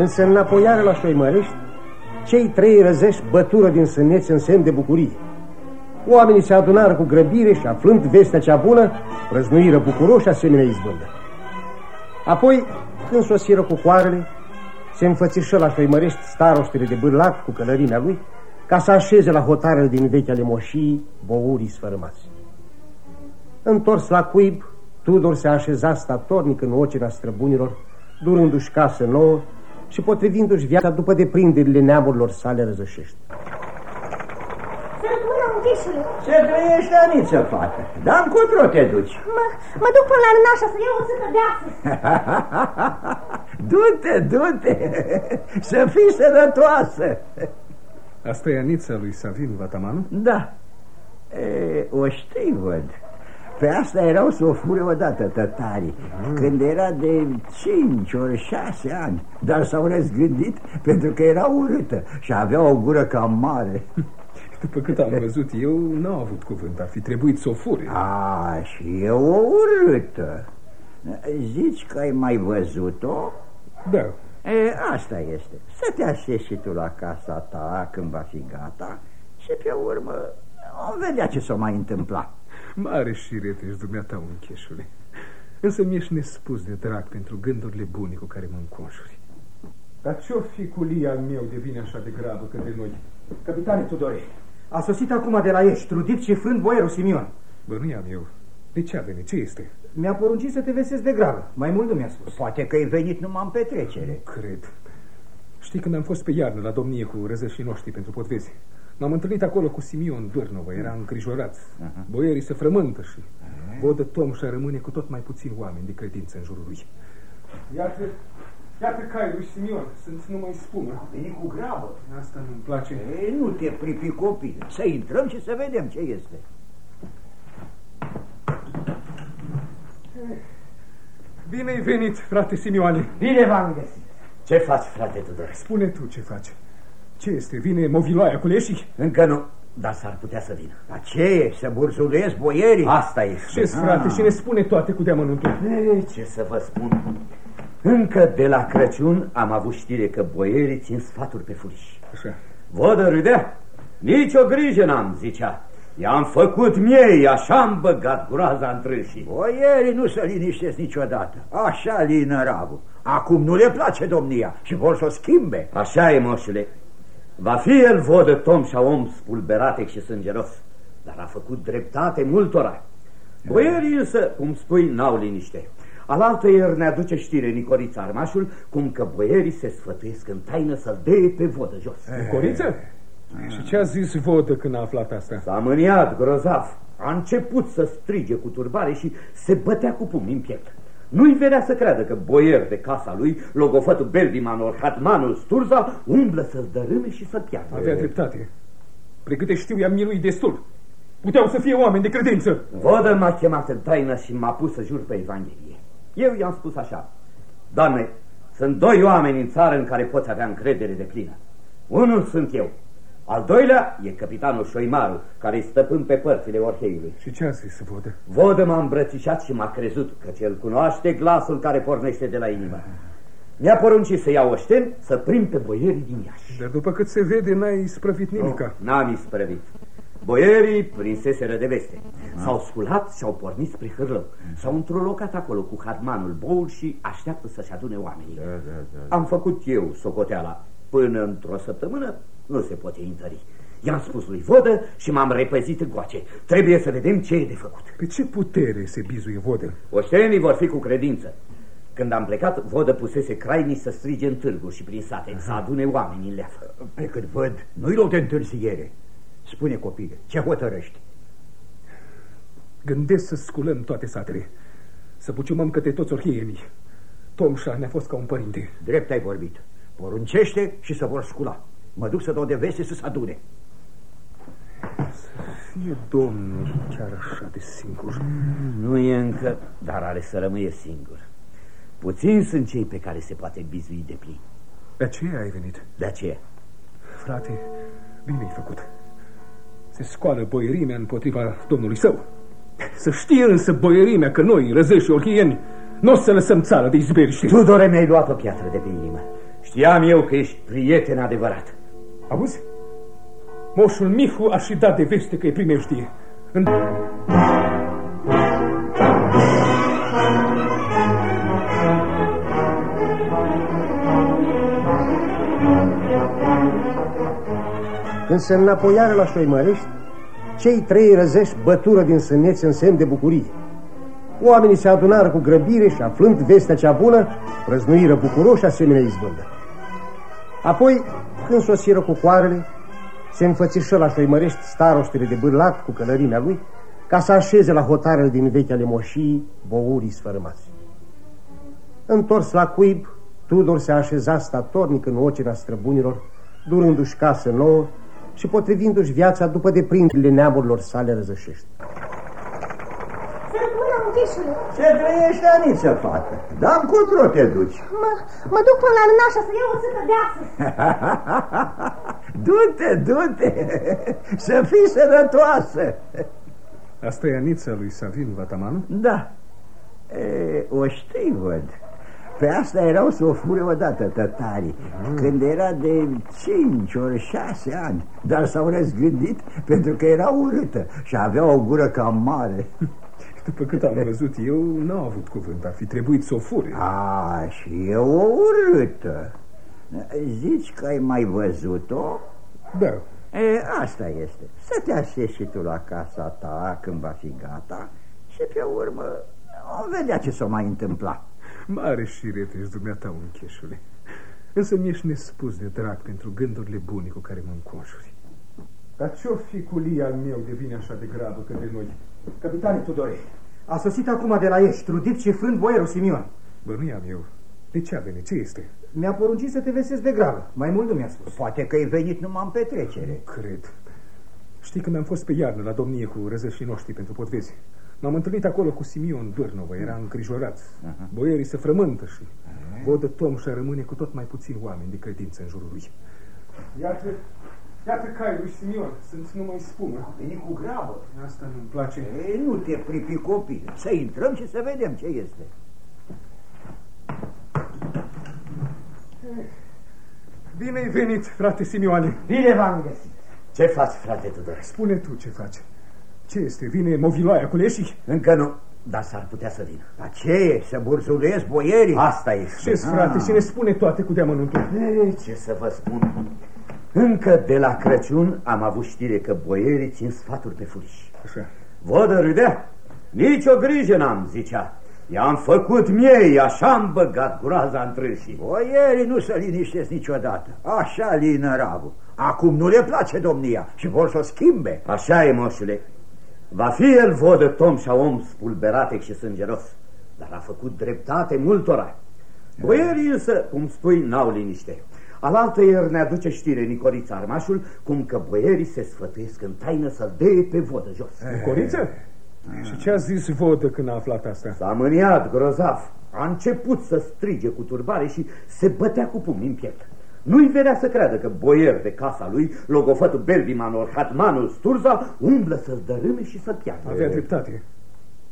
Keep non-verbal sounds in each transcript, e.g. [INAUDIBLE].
Când se înapoiară la Șoimărești, cei trei răzești bătură din sâneți în semn de bucurie. Oamenii se adunară cu grăbire și, aflând vestea cea bună, răznuiră bucuroși asemenea izbândă. Apoi, când sosiră cu coarele, se înfățișă la Șoimărești staroștele de bârlac cu călărimea lui, ca să așeze la hotarele din vechea moșii bourii sfărâmați. Întors la cuib, Tudor se așeza statornic în ocina străbunilor, durându-și casă nouă și potrivindu-și viața după deprinderile neamurilor sale răzășești. Ce trăiești, Aniță, fată? Dar încotro te duci? [LAUGHS] Mă, mă duc până la nașa să iau o țâcă de astăzi. [LAUGHS] du-te, du-te, să fii sănătoasă. Asta e Anița lui Savin Vatamanu? Da. E, o știi, văd. Pe asta erau să o fure odată tătarii, mm. când era de cinci ori șase ani, dar s-au răzgândit pentru că era urâtă și avea o gură cam mare. [LAUGHS] După cât am văzut eu, n-au avut cuvânt, ar fi trebuit să o fure. A, și e o urâtă. Zici că ai mai văzut-o? Da. E, asta este. Să te așezi și tu la casa ta când va fi gata și pe urmă vom vedea ce s-o mai întâmpla. Mare șiret ești dumneata, uncheșule. Însă mi-ești nespus de drag pentru gândurile bune cu care mă înconjuri. Dar ce-o fi cu al meu devine așa de gravă către noi? Capitane Tudore, a sosit acum de la Ești, trudit și frânt boierul Simion. Bă, nu am eu. De ce a venit? Ce este? Mi-a poruncit să te vesezi de gravă. Mai mult nu mi-a spus. Poate că ai venit numai în petrecere. Nu cred. Știi când am fost pe iarnă la domnie cu răzășii noștri pentru potvezi? M-am întâlnit acolo cu Simion Vârnovă, era îngrijorat. Uh -huh. Boierii se frământă și vodă Tomșa rămâne cu tot mai puțin oameni de credință în jurul lui. Iată, iată caiul lui Simion, sunt numai spumă. A venit cu grabă. Asta nu-mi place. Ei, nu te pripi copil. Să intrăm și să vedem ce este. Bine ai venit, frate Simioane. Bine v-am găsit. Ce faci, frate Tudor? Spune tu ce faci. Ce este? Vine moviloaia cu leșii? Încă nu, dar s-ar putea să vină. Dar ce e? Să burzulesc boierii? Asta e. ce frate, ah. și ne spune toate cu deamănuntul? Ce să vă spun? Încă de la Crăciun am avut știre că boierii țin sfaturi pe furiș. Așa. Vodă râdea? Nici o grijă n-am, zicea. I-am făcut miei, așa am băgat groaza întrâșii. Boierii nu se liniștesc niciodată. Așa lină ravul. Acum nu le place domnia și vor să o schimbe. Așa e, moșule. Va fi el vodă tom și om spulberatec și sângeros, dar a făcut dreptate multora. Boierii însă, cum spui, n-au liniște. Alaltă ieri ne aduce știre Nicorița Armașul, cum că boierii se sfătuiesc în taină să-l dee pe vodă jos. Nicoriță? Și ce a zis vodă când a aflat asta? S-a mâniat grozav. A început să strige cu turbare și se bătea cu pumni în piept. Nu-i venea să creadă că boier de casa lui, logofătul Beldimanul, Hatmanul, Sturza, umblă să-l dărâme și să-l piardă. Avea dreptate. Pregâte știu, i-am miluit destul. Puteau să fie oameni de credință. Vodă m-a chemat în taină și m-a pus să jur pe Evanghelie. Eu i-am spus așa. Doamne, sunt doi oameni în țară în care poți avea încredere de plină. Unul sunt eu, al doilea e capitanul Șoimaru, care îi stăpân pe părțile Orheiului. Și ce a zis să vodă? Vodă m-a îmbrățișat și m-a crezut că cel cunoaște glasul care pornește de la inimă. Mi-a poruncit să iau oșten, să prim pe boierii din Iași. Dar după cât se vede, n-ai isprăvit nimica. Nu, n-am isprăvit. Boierii prinseseră de veste. S-au sculat și au pornit spre hârlău. S-au întrolocat acolo cu harmanul boul și așteaptă să-și adune oamenii. Da, da, da. Am făcut eu socoteala. Până într-o săptămână nu se poate întări. I-am spus lui Vodă și m-am repezit în coace. Trebuie să vedem ce e de făcut. Pe ce putere se bizuie Vodă? Oștenii vor fi cu credință. Când am plecat, Vodă pusese crainii să strige în târguri și prin sate, să adune oamenii în leafă. Pe cât văd, nu-i loc de întârziere. Spune, copile, ce hotărăști? Gândesc să sculăm toate satele, să puciumăm către toți orhienii. Tomșa ne-a fost ca un părinte. Drept ai vorbit. Poruncește și să vor scula. Mă duc să dau de veste să se adune. E domnul chiar așa de singur. Nu e încă, dar are să rămâie singur. Puțini sunt cei pe care se poate bizui de plin. De aceea ai venit? De aceea. Frate, bine ai făcut. Se scoală boierimea împotriva domnului său. Să știe însă boierimea că noi, răzeși orhieni, nu o să lăsăm țara de izberiște. Tudore, mi-ai luat o piatră de pe inimă. Știam eu că ești prieten adevărat. Auzi? Moșul Mihu a și dat de veste că e primeștie. În... Când se înapoiară la Șoimărești, cei trei răzești bătură din sâneți în semn de bucurie. Oamenii se adunară cu grăbire și, aflând vestea cea bună, prăznuiră bucuroși asemenea izbândă. Apoi, când sosiră cu coarele, se înfățișă la Șoimărești staroștele de bârlat cu călărimea lui, ca să așeze la hotarele din vechea moșii bourii sfărâmați. Întors la cuib, Tudor se așeza statornic în ocina străbunilor, durându-și casă nouă și potrivindu-și viața după deprinderile neamurilor sale răzășești. Sunt mâna unchișului. Ce trăiești, Aniță, fată? Dar încotro te duci. Mă, mă duc până la Nașa să iau o sâtă de asă. [LAUGHS] du-te, du-te, să fii sănătoasă. Asta e Anița lui Savin Vatamanu? Da, e, o știi, văd. Pe asta erau să o fure odată tătarii, mm. când era de cinci ori șase ani, dar s-au răzgândit pentru că era urâtă și avea o gură cam mare. [LAUGHS] După cât am văzut eu, n-au avut cuvânt, ar fi trebuit să o fure. A, și e o urâtă. Zici că ai mai văzut-o? Da. E, asta este. Să te așezi și tu la casa ta când va fi gata și pe urmă o vedea ce s-o mai întâmpla. Mare șiret ești dumneata, uncheșule. Însă mi-ești nespus de drag pentru gândurile bune cu care mă înconjuri. Dar ce-o fi cu al meu devine așa de grabă către noi? Capitane Tudore, a sosit acum de la ești, trudit și frânt boierul Simion. Bă, nu am eu. De ce a venit? Ce este? Mi-a poruncit să te vesezi de grabă. Mai mult nu mi-a spus. Poate că ai venit numai în petrecere. Nu cred. Știi că mi-am fost pe iarnă la domnie cu răzășii noștri pentru potvezi. M-am întâlnit acolo cu Simion Dârnovă, era îngrijorat. Uh -huh. Boierii se frământă și uh -huh. vodă Tom și rămâne cu tot mai puțin oameni de credință în jurul lui. Iată, iată cai lui Simion, sunt numai spumă. A venit cu grabă. Asta nu-mi place. Ei, nu te pripi copii. Să intrăm și să vedem ce este. Bine ai venit, frate Simioane. Bine v-am găsit. Ce faci, frate Tudor? Spune tu ce faci. Ce este? Vine moviloaia cu leșii? Încă nu, dar s-ar putea să vină. Dar ce e? Să burzulesc boierii? Asta este. ce frate? Și ne spune toate cu deamănuntul. Ce să vă spun? Încă de la Crăciun am avut știre că boierii țin sfaturi pe furiș. Așa. Vodă râdea. Nici o grijă n-am, zicea. I-am făcut miei, așa am băgat groaza în trâșii. Boierii nu se liniștesc niciodată. Așa lină rabu. Acum nu le place domnia și vor să o schimbe. Așa e, moșule. Va fi el vodă tom și om spulberate și sângeros, dar a făcut dreptate multora. Boierii însă, cum spui, n-au liniște. Alaltă ieri ne aduce știre Nicorița Armașul, cum că boierii se sfătuiesc în taină să-l dee pe vodă jos. Nicoriță? Și ce a zis vodă când a aflat asta? S-a mâniat grozav. A început să strige cu turbare și se bătea cu pumni în piept. Nu-i venea să creadă că boier de casa lui, logofătul Belviman Hatmanul Sturza, umblă să-l dărâme și să-l piardă. Avea dreptate.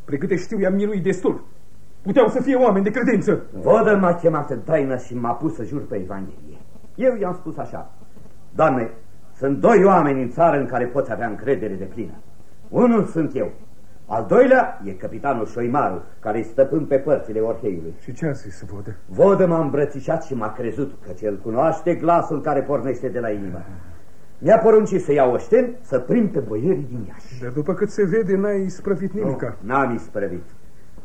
Precâte știu, i-am miluit destul. Puteau să fie oameni de credință. Vodă m-a chemat în taină și m-a pus să jur pe Evanghelie. Eu i-am spus așa. Doamne, sunt doi oameni în țară în care poți avea încredere de plină. Unul sunt eu, al doilea e capitanul Șoimaru, care-i stăpân pe părțile Orheiului. Și ce a zis Vodă? Vodă m-a îmbrățișat și m-a crezut că cel cunoaște glasul care pornește de la inimă. Mi-a poruncit să iau oșten, să prind pe boierii din Iași. Dar după cât se vede, n-ai isprăvit nimica. N-am isprăvit.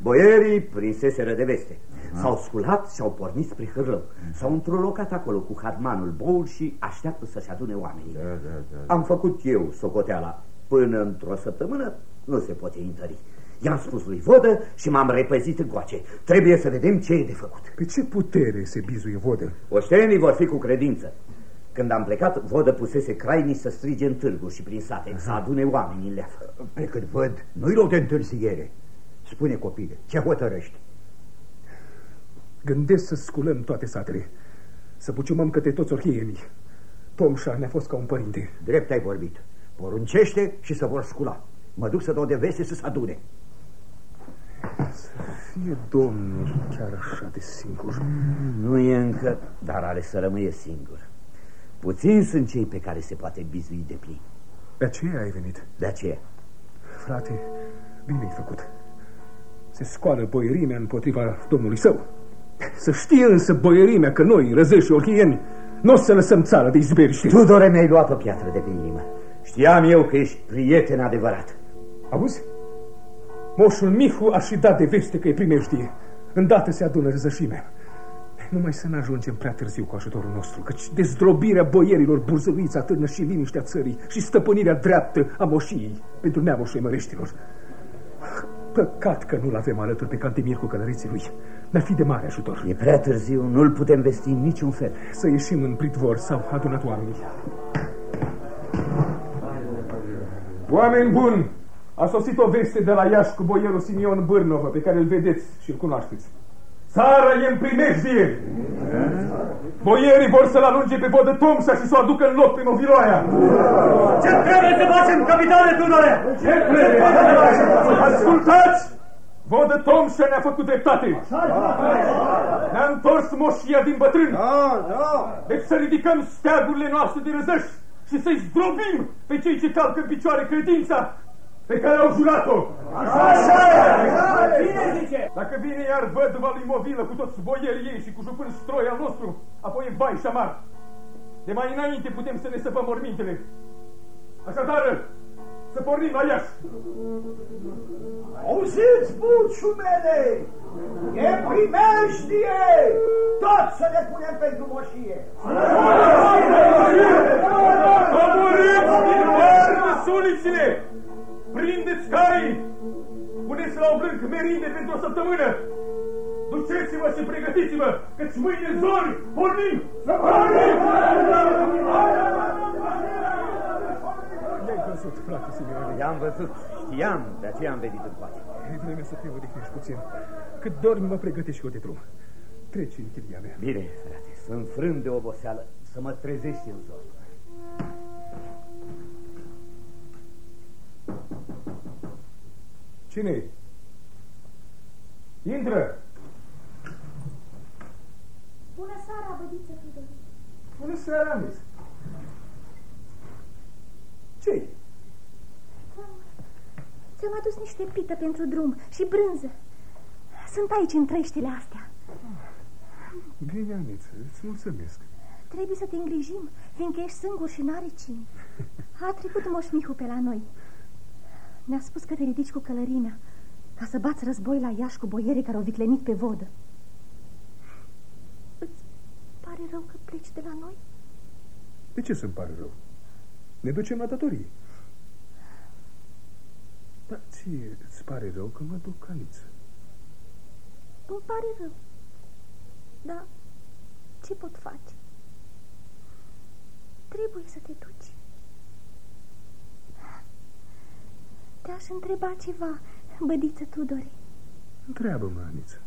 Boierii prinseseră de veste. S-au sculat și au pornit spre Hârlău. S-au întrolocat acolo cu harmanul boul și așteaptă să-și adune oamenii. Da, da, da. Am făcut eu socoteala. Până într-o săptămână nu se poate întări. I-am spus lui Vodă și m-am repezit în coace. Trebuie să vedem ce e de făcut. Pe ce putere se bizuie Vodă? Oștenii vor fi cu credință. Când am plecat, Vodă pusese crainii să strige în târgu și prin sate, Aha. să adune oamenii în leafă. Pe cât văd, nu-i rău de întârziere. Spune, copile, ce hotărăști? Gândesc să sculăm toate satele, să puciumăm către toți orhienii. Tomșa ne-a fost ca un părinte. Drept ai vorbit. Poruncește și să vor scula. Mă duc să dau de veste să se adune. Să fie domnul chiar așa de singur. Nu e încă, dar are să rămâie singur. Puțini sunt cei pe care se poate bizui de plin. De aceea ai venit. De aceea. Frate, bine ai făcut. Se scoală boierimea împotriva domnului său. Să știe însă boierimea că noi, răzeși orhieni, nu o să lăsăm țara de izberiște. Tudore, mi-ai luat o piatră de pe inimă. Știam eu că ești prieten adevărat. Auzi? Moșul Mihu a și dat de veste că e primejdie. Îndată se adună răzășimea. Numai să nu ajungem prea târziu cu ajutorul nostru, căci dezdrobirea boierilor burzăuiți atârnă și liniștea țării și stăpânirea dreaptă a moșiei pentru neamul măreștilor. Păcat că nu-l avem alături pe Cantemir cu călăriții lui. Ne-ar fi de mare ajutor. E prea târziu, nu-l putem vesti în niciun fel. Să ieșim în pridvor sau adunat oamenii. Oameni buni, a sosit o veste de la Iași cu boierul Simion Bârnovă, pe care îl vedeți și îl cunoașteți. Țara e în primejdie. Boierii vor să-l alunge pe vodă Tomsa și să o aducă în loc pe Noviloaia. Ce trebuie să facem, capitane Tudore? Ce trebuie? Ascultați! Vodă Tomsa ne-a făcut dreptate. Ne-a întors moșia din bătrân. Deci să ridicăm steagurile noastre de răzăși și să-i zdrobim pe cei ce calcă în picioare credința pe care au jurat-o. Așa Cine zice? Dacă vine iar văduva lui Movilă cu toți boierii ei și cu jupân stroi al nostru, apoi e vai și amar. De mai înainte putem să ne săpăm mormintele. Așadar, să pornim la Iași. Auziți, buciu mele! E primejdie! Tot să ne punem pentru moșie! Coborâți Duceți-vă și pregătiți-vă, căci mâine zori pornim! Să pornim! I-ai văzut, frate Simeone? I-am văzut, știam, de aceea am venit în pace. E vreme să te odihnești puțin. Cât dormi, mă pregătești și eu de drum. Treci în chilia mea. Bine, frate, sunt frân de oboseală să mă trezești în zor. Cine-i? Intră! Bună seara, bădiță Tudor. Bună seara, mis. ce Ți-am adus niște pită pentru drum și brânză. Sunt aici în treștile astea. Bine, Aniță, îți mulțumesc. Trebuie să te îngrijim, fiindcă ești singur și n-are cine. A trecut Moș Mihu pe la noi. Ne-a spus că te ridici cu călărimea ca să bați război la Iași cu boierii care au viclenit pe vodă. Îți pare rău că pleci de la noi? De ce să-mi pare rău? Ne ducem la datorie. Dar ție îți pare rău că mă duc caniță. Îmi pare rău. Dar ce pot face? Trebuie să te duci. Te-aș întreba ceva, bădiță Tudore. Întreabă-mă, Aniță.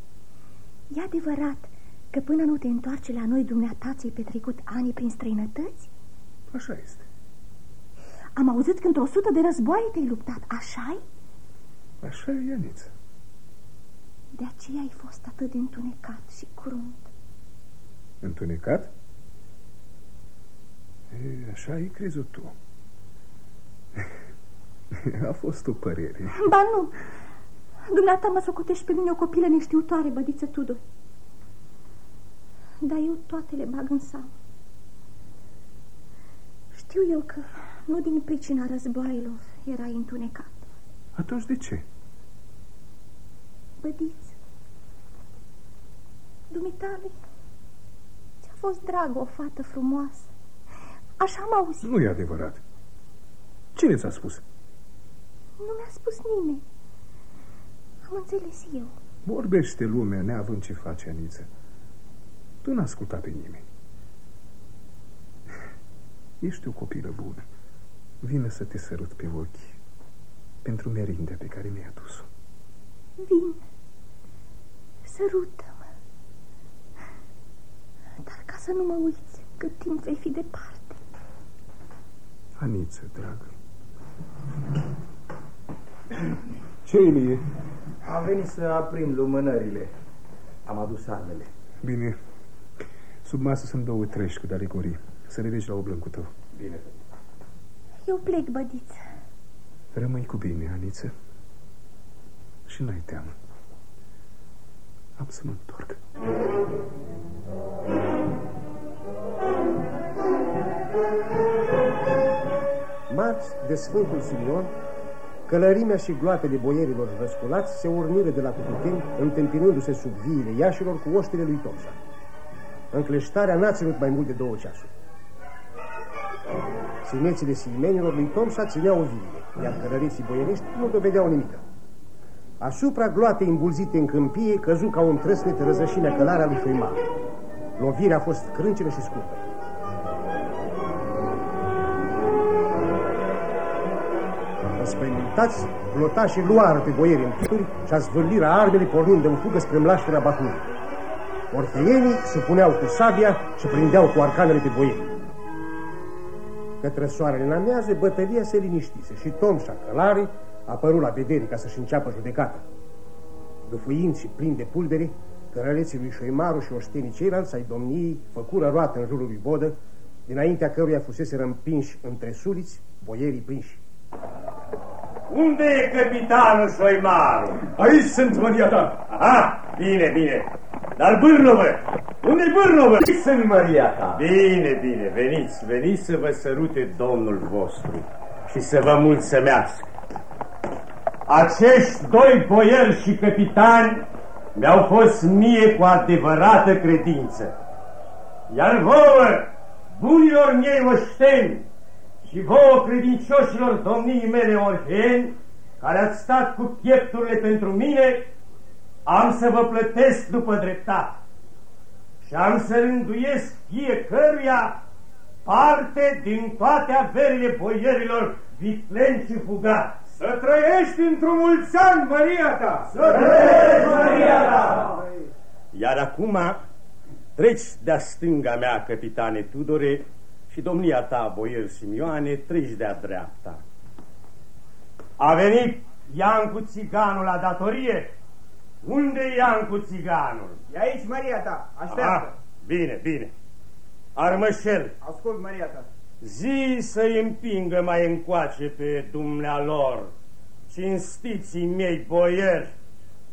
E adevărat că până nu te întoarce la noi, dumneata ți-ai petrecut ani prin străinătăți? Așa este. Am auzit că într-o sută de războaie te-ai luptat, așa-i? Așa e, Aniță. De aceea ai fost atât de întunecat și crunt. Întunecat? E, așa ai crezut tu. [LAUGHS] A fost o părere. Ba nu! Dumneata mă socotești pe mine o copilă neștiutoare, bădiță Tudor. Dar eu toate le bag în seamă. Știu eu că nu din pricina războaielor erai întunecat. Atunci de ce? Bădiță, dumitale, ți-a fost dragă o fată frumoasă. Așa am auzit. Nu e adevărat. Cine ți-a spus? Nu mi-a spus nimeni. Am înțeles eu. Vorbește lumea neavând ce face, Aniță. Tu n-a ascultat pe nimeni. Ești o copilă bună. Vine să te sărut pe ochi pentru merindea pe care mi-ai adus-o. Vin. Sărută-mă. Dar ca să nu mă uiți cât timp vei fi departe. Aniță, dragă. Ce Ilie? Am venit să aprind lumânările. Am adus armele. Bine. Sub masă sunt două trești cu daricorii. Să le vezi la oblâncul tău. Bine. Eu plec, bădiță. Rămâi cu bine, Aniță. Și n-ai teamă. Am să mă întorc. Marți de Sfântul Simion, călărimea și gloatele boierilor răsculați se urniră de la Cututeni, întâmpinându-se sub viile iașilor cu oștile lui Tomsa. Încleștarea n-a ținut mai mult de două ceasuri. Sinețile simenilor lui Tomsa țineau o viile, iar călăriții boierești nu dovedeau nimic. Asupra gloatei îmbulzite în câmpie căzu ca un trăsnet răzășinea călarea lui Făimar. Lovirea a fost crâncenă și scurtă. Înspăimântați, glotașii luară pe boieri în chituri și-a zvârlirea armele pornind în fugă spre mlașterea Bahurii. Orfeienii se puneau cu sabia și prindeau cu arcanele pe boieri. Către soarele în amiază, bătălia se liniștise și Tom și călare apărut la vedere ca să-și înceapă judecata. Găfuind și plin de pulbere, cărăleții lui Șoimaru și oștenii ceilalți ai domniei făcură roată în jurul lui Bodă, dinaintea căruia fusese împinși între suliți boierii prinși. Unde e capitanul Șoimaru? Aici sunt, Maria ta! Aha, bine, bine. Dar Bârnovă, unde-i Bârnovă? Aici sunt, Maria ta! Bine, bine, veniți, veniți să vă sărute Domnul vostru și să vă mulțumească. Acești doi boieri și capitani mi-au fost mie cu adevărată credință. Iar vouă, bunilor mei oșteni și vouă credincioșilor domnii mele orfeni, care ați stat cu piepturile pentru mine, am să vă plătesc după dreptate și am să rânduiesc fiecăruia parte din toate averile boierilor vitlenți și fugați. Să trăiești într-un mulți ani, Maria ta! Să trăiești, Maria ta! Iar acum treci de-a stânga mea, capitane Tudore, și domnia ta, boier Simioane, treci de-a dreapta. A venit Iancu Țiganul la datorie? Unde e Iancu Țiganul? E aici, Maria ta, așteaptă. Aha, bine, bine. Armășel, Ascult, Maria ta. zi să-i împingă mai încoace pe dumnealor, cinstiții mei boieri,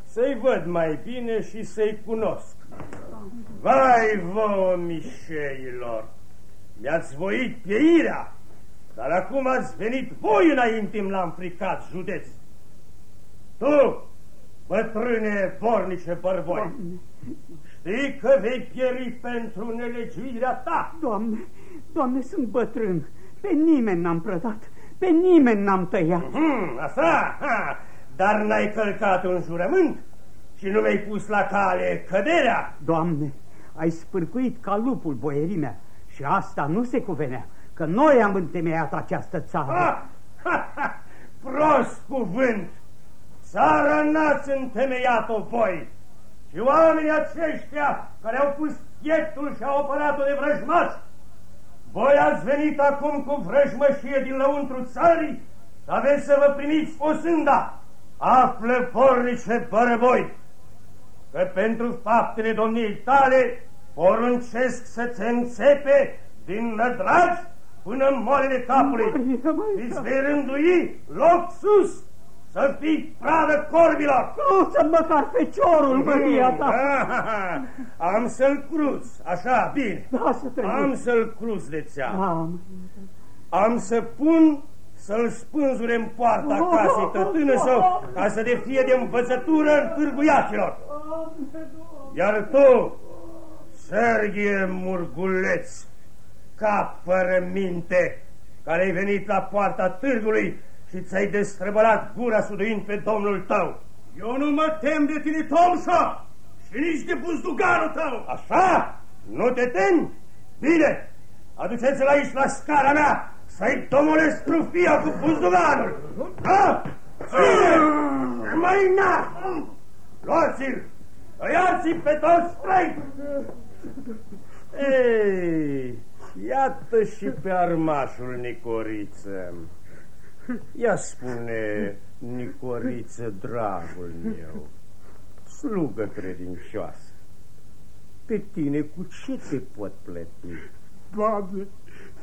să-i văd mai bine și să-i cunosc. Vai vouă, mișeilor, mi-ați voit pieirea, dar acum ați venit voi înainte l-am fricat județ. Tu, bătrâne vornice bărboi, știi că vei pieri pentru nelegiuirea ta. Doamne, doamne, sunt bătrân. Pe nimeni n-am prădat, pe nimeni n-am tăiat. Hmm, asta? Ha, dar n-ai călcat un jurământ și nu mi-ai pus la cale căderea. Doamne, ai spârcuit ca lupul boierimea și asta nu se cuvenea, că noi am întemeiat această țară. Ha, ha, ha, prost cuvânt! Țara n-ați întemeiat-o voi și oamenii aceștia care au pus pieptul și au apărat-o de vrăjmași. Voi ați venit acum cu vrăjmășie din lăuntru țării și aveți să vă primiți o sânda. Află, pornice bărăboi, că pentru faptele domniei tale poruncesc să te înțepe din nădragi până în moarele capului. Maria, Maria. Îți vei rândui loc sus să fii pradă corbilor. Nu să măcar feciorul, Maria ta. Ah, [LAUGHS] Am să-l cruz, așa, bine. Da, să trăiești. Am să-l cruz de țeamă. Da, Maria. Am să pun să-l spânzure în poarta casei tătână sau ca să de fie de învățătură în târguiacilor. Iar tu, Serghie Murguleț, cap fără minte, care ai venit la poarta târgului și ți-ai destrăbălat gura suduind pe domnul tău. Eu nu mă tem de tine, Tomsa, și nici de buzduganul tău. Așa? Nu te temi? Bine, aduceți-l aici la scara mea să-i domolesc trufia cu buzduganul. Da? Ține! Mai na! Luați-l! Tăiați-i pe toți trei! Ei, iată și pe armașul Nicoriță. Ia spune, Nicoriță, dragul meu, slugă credincioasă, pe tine cu ce te pot plăti? Doamne,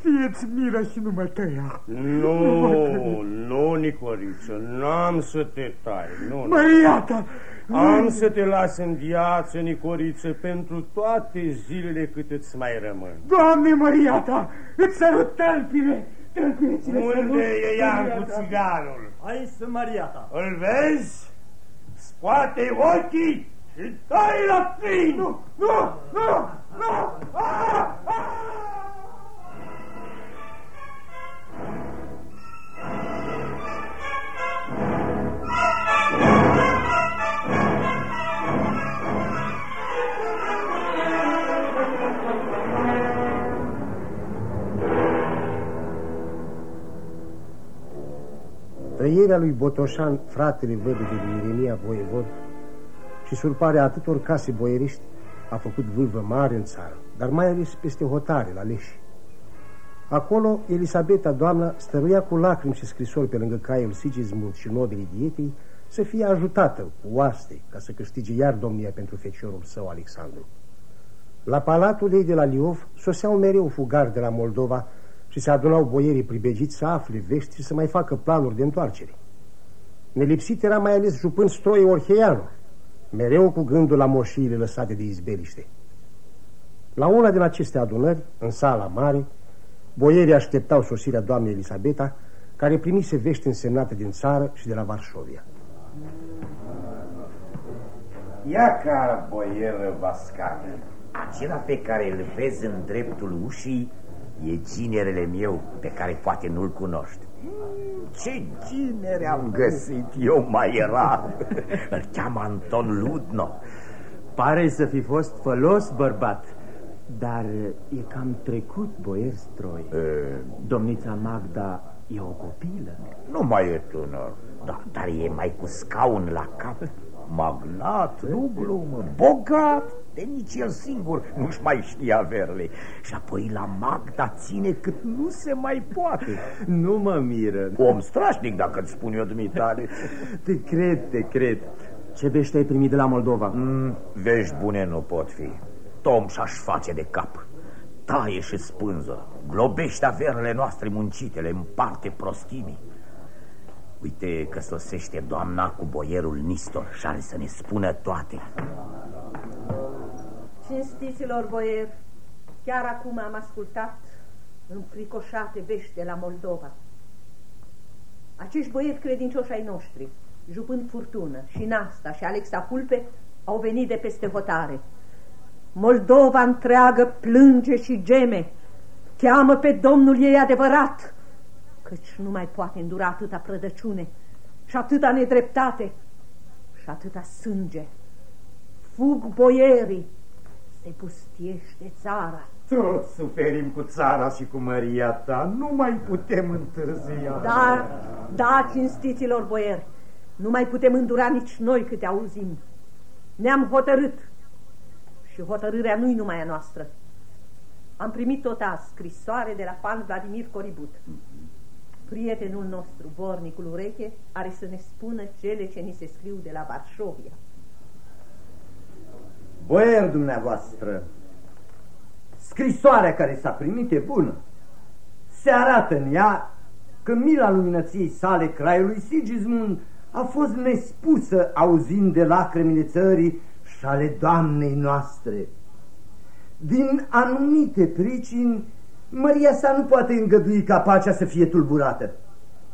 fie-ți milă și nu mă tăia. Nu, nu, Nicoriță, n-am să te tai. Nu, Măriata! Am să te las în viață, Nicoriță, pentru toate zilele cât îți mai rămân. Doamne, Măriata, îți sărut tălpile! Tălpile Unde e Ian cu țiganul? Aici sunt Mariata. Îl vezi? Scoate ochii și dai la prin! Nu, nu, nu, nu! Ah, ah! Trăirea lui Botoșan, fratele văduvii lui Iremia Voievod, și surparea atâtor case boieriști a făcut vâlvă mare în țară, dar mai ales peste hotare, la leși. Acolo, Elisabeta, doamna, stăruia cu lacrimi și scrisori pe lângă caiul Sigismund și nobilii dietei să fie ajutată cu oaste ca să câștige iar domnia pentru feciorul său, Alexandru. La palatul ei de la Liov soseau mereu fugari de la Moldova și se adunau boierii pribegiți să afle vești și să mai facă planuri de întoarcere. Nelipsit era mai ales jupân Stroie Orheianu, mereu cu gândul la moșiile lăsate de izbeliște. La una din aceste adunări, în sala mare, boierii așteptau sosirea doamnei Elisabeta, care primise vești însemnate din țară și de la Varșovia. Ia ca boieră vascană, acela pe care îl vezi în dreptul ușii e ginerele meu pe care poate nu-l cunoști. Ce ginere am găsit eu mai era! [LAUGHS] Îl cheamă Anton Ludno. Pare să fi fost fălos bărbat, dar e cam trecut, boier stroi. E... Domnița Magda e o copilă. Nu mai e tânăr, da, dar e mai cu scaun la cap. Magnat, nu glumă, bogat, de nici el singur nu-și mai știa verle. Și apoi la Magda ține cât nu se mai poate. Nu mă miră. Om strașnic, dacă îți spun eu dumitare. [LAUGHS] Te cred, te cred. Ce vești ai primit de la Moldova? Mm, vești bune nu pot fi. Tom și-aș face de cap. Taie și spânză, globește averele noastre muncite, le împarte prostimii. Uite că sosește doamna cu boierul Nistor și are să ne spună toate. Cinstiților boier, chiar acum am ascultat înfricoșate vești de la Moldova. Acești boieri credincioși ai noștri, Jupând Furtună și Nasta și Alexa Pulpe, au venit de peste hotare. Moldova întreagă plânge și geme, cheamă pe Domnul ei adevărat, căci nu mai poate îndura atâta prădăciune și atâta nedreptate și atâta sânge. Fug boierii, se pustiește țara. Toți suferim cu țara și cu măria ta, nu mai putem întârzia. Da, da, cinstiților boieri, nu mai putem îndura nici noi câte auzim. Ne-am hotărât și hotărârea nu-i numai a noastră. Am primit tot azi scrisoare de la pan Vladimir Coribut. Prietenul nostru, vornicul ureche, are să ne spună cele ce ni se scriu de la Varșovia. Boier dumneavoastră, scrisoarea care s-a primit e bună. Se arată în ea că mila luminăției sale craiului Sigismund a fost nespusă auzind de lacrimile țării și ale Doamnei noastre. Din anumite pricini, Maria sa nu poate îngădui ca pacea să fie tulburată.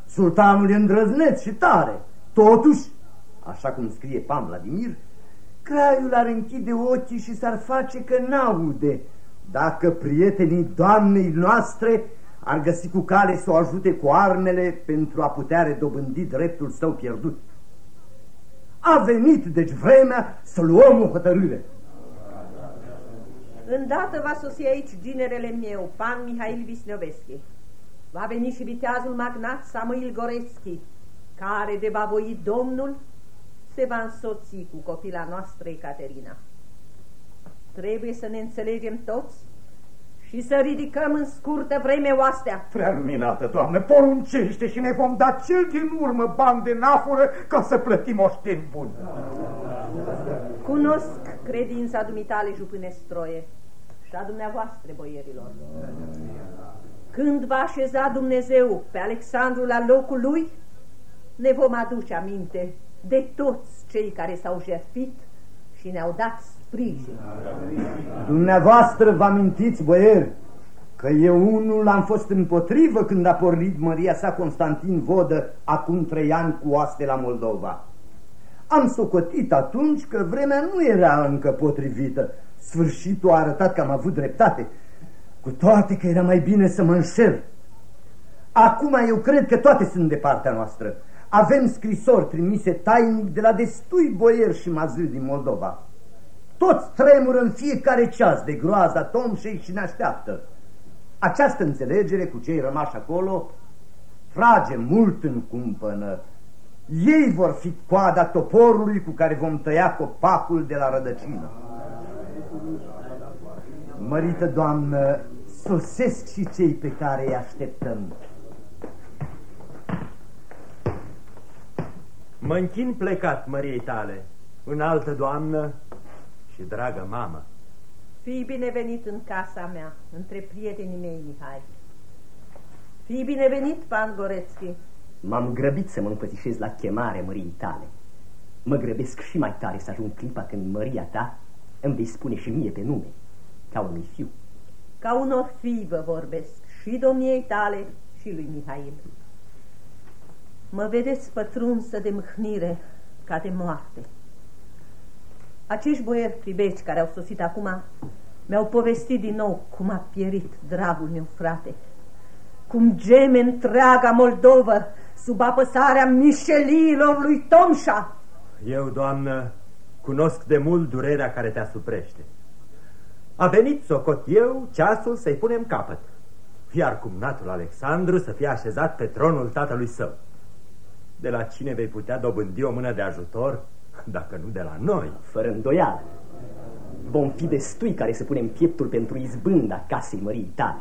Sultanul e îndrăzneț și tare. Totuși, așa cum scrie Pam Vladimir, craiul ar închide ochii și s-ar face că n-aude, dacă prietenii doamnei noastre ar găsi cu cale să o ajute cu armele pentru a putea redobândi dreptul său pierdut. A venit, deci, vremea să luăm o hotărâre. Îndată va sosi aici ginerele meu, pan Mihail Visneoveschi. Va veni și viteazul magnat Samuil Goreschi, care de va voi Domnul se va însoți cu copila noastră Ecaterina. Trebuie să ne înțelegem toți și să ridicăm în scurtă vreme oastea. Prea luminată, doamnă, poruncește și ne vom da cel din urmă bani de nafură ca să plătim oșteni buni. Cunosc credința dumitale, jupâne stroie, și a dumneavoastră, boierilor. Când va așeza Dumnezeu pe Alexandru la locul lui, ne vom aduce aminte de toți cei care s-au jertfit și ne-au dat sprijin. Dumneavoastră vă amintiți, băieri, că eu unul am fost împotrivă când a pornit Maria sa Constantin Vodă acum trei ani cu oaste la Moldova. Am socotit atunci că vremea nu era încă potrivită. Sfârșitul a arătat că am avut dreptate, cu toate că era mai bine să mă înșel. Acum eu cred că toate sunt de partea noastră. Avem scrisori trimise tainic de la destui boieri și mazâi din Moldova. Toți tremură în fiecare ceas de groaza Tomșei și ne așteaptă. Această înțelegere cu cei rămași acolo trage mult în cumpănă. Ei vor fi coada toporului cu care vom tăia copacul de la rădăcină. Mărită Doamnă, sosesc și cei pe care îi așteptăm. Mă închin plecat măriei tale, în altă doamnă și dragă mamă. Fii binevenit în casa mea, între prietenii mei, Mihai. Fii binevenit, pan Gorețchi. M-am grăbit să mă împățișez la chemare măriei tale. Mă grăbesc și mai tare să ajung clipa când măria ta îmi vei spune și mie pe nume, ca unui fiu. Ca unor fii vă vorbesc, și domniei tale și lui Mihail. Mă vedeți pătrunsă de mâhnire ca de moarte. Acești boieri pribeci care au sosit acum mi-au povestit din nou cum a pierit dragul meu frate, cum geme întreaga Moldovă sub apăsarea mișeliilor lui Tomșa. Eu, doamnă, cunosc de mult durerea care te asuprește. A venit, socot eu, ceasul să-i punem capăt, iar cumnatul Alexandru să fie așezat pe tronul tatălui său. De la cine vei putea dobândi o mână de ajutor, dacă nu de la noi? Fără îndoială. Vom fi destui care să punem pieptul pentru izbânda casei mării tale.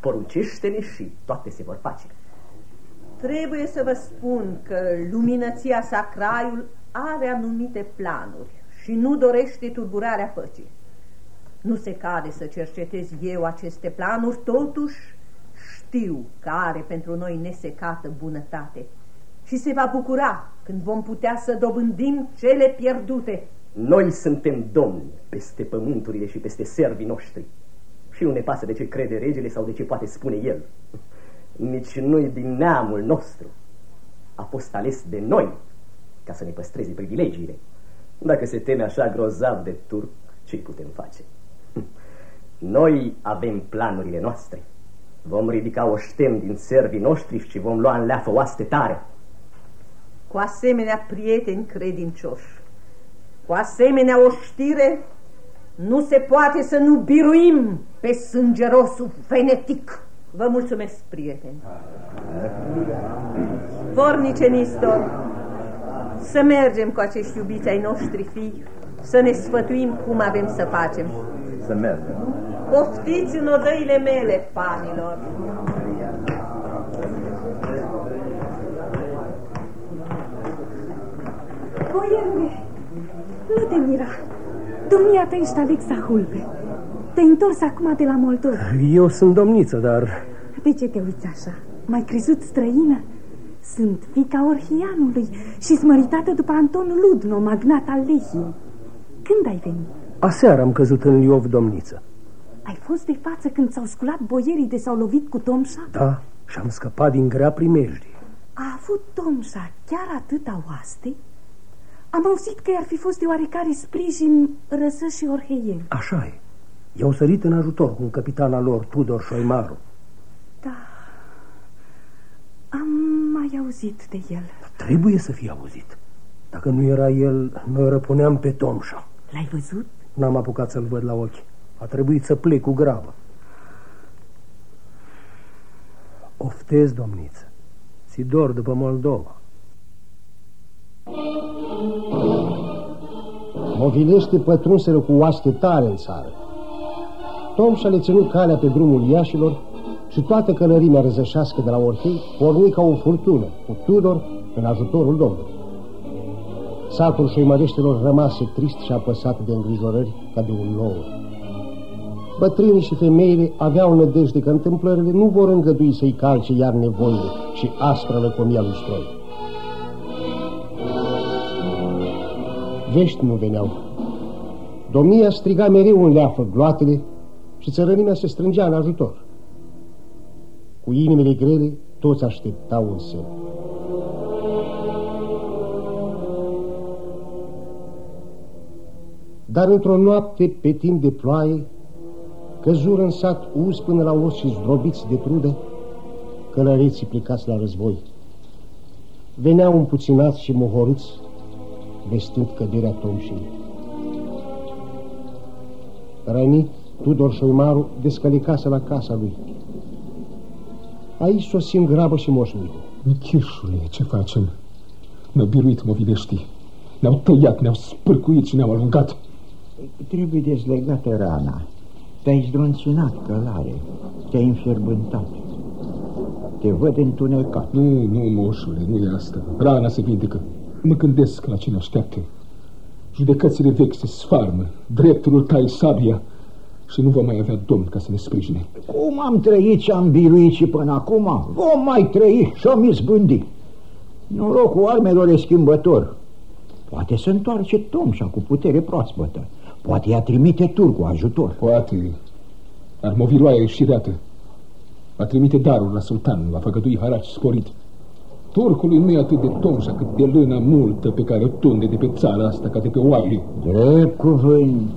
Poruncește-ne și toate se vor face. Trebuie să vă spun că luminăția sacraiul are anumite planuri și nu dorește turburarea păcii. Nu se cade să cercetez eu aceste planuri, totuși știu că are pentru noi nesecată bunătate și se va bucura când vom putea să dobândim cele pierdute. Noi suntem domni peste pământurile și peste servii noștri și nu ne pasă de ce crede regele sau de ce poate spune el. Nici noi din neamul nostru. A fost ales de noi ca să ne păstreze privilegiile. Dacă se teme așa grozav de turc, ce putem face? [LAUGHS] Noi avem planurile noastre. Vom ridica oștem din servii noștri și vom lua în leafă oaste tare cu asemenea prieteni credincioși. Cu asemenea oștire nu se poate să nu biruim pe sângerosul fenetic. Vă mulțumesc, prieteni. Vornice Nistor, să mergem cu acești iubiți ai noștri fii, să ne sfătuim cum avem să facem. Să mergem. Poftiți în odăile mele, panilor. Boierule, nu te mira. Domnia ta ești Alexa Hulbe. Te-ai întors acum de la Moldova. Eu sunt domniță, dar... De ce te uiți așa? Mai crezut străină? Sunt fica Orhianului și smăritată după Anton Ludno, magnat al Lehiei. Când ai venit? Aseară am căzut în Liov, domniță. Ai fost de față când s-au sculat boierii de s-au lovit cu Tomșa? Da, și am scăpat din grea primejdie. A avut Tomșa chiar atâta oaste? Am auzit că ar fi fost de oarecare sprijin răsă și orheieni. Așa e. I-au sărit în ajutor cu capitana lor, Tudor Șoimaru. Da, am mai auzit de el. Trebuie să fie auzit. Dacă nu era el, noi răpuneam pe Tomșa. L-ai văzut? N-am apucat să-l văd la ochi. A trebuit să plec cu grabă. Oftez, domniță. Sidor după Moldova. Movilește pătrunseră cu oaște tare în țară. Tom și-a le ținut calea pe drumul Iașilor și toată călărimea răzășească de la Orhei porni ca o furtună, cu Tudor în ajutorul Domnului. Satul șoimăreștilor rămase trist și apăsat de îngrijorări ca de un nou. Bătrânii și femeile aveau nădejde că întâmplările nu vor îngădui să-i calce iar nevoile și aspra lăcomia lui stroi. Vești nu veneau. Domnia striga mereu în leafă gloatele și țărănimea se strângea în ajutor. Cu inimile grele, toți așteptau un semn. Dar într-o noapte, pe timp de ploaie, căzură în sat uz până la os și zdrobiți de trudă, călăreții plecați la război. Veneau împuținați și mohorâți, vestind căderea Tomșei. Rănit, Tudor Șoimaru descălicase la casa lui. Aici sosim grabă și moșnică. Michișule, ce facem? Ne-au biruit mobileștii. Ne-au tăiat, ne-au spârcuit și ne-au alungat. Trebuie dezlegată rana. Te-ai zdrunținat, călare. Te-ai înfierbântat. Te văd întunecat. Nu, nu, moșule, nu e asta. Rana se vindecă. Mă gândesc la cine așteaptă. Judecățile vechi se sfarmă. Dreptul tai sabia și nu vom mai avea domn ca să ne sprijine. Cum am trăit și am biruit și până acum, vom mai trăi și am izbândi. Norocul armelor e schimbător. Poate se întoarce Tomșa cu putere proaspătă. Poate ea trimite turcul ajutor. Poate. Armoviroaia e șirată. Va trimite darul la sultan, va făgădui haraci sporit. Turcului nu e atât de tomșa cât de lână multă pe care o tunde de pe țara asta ca de pe oaie. Drept cuvânt.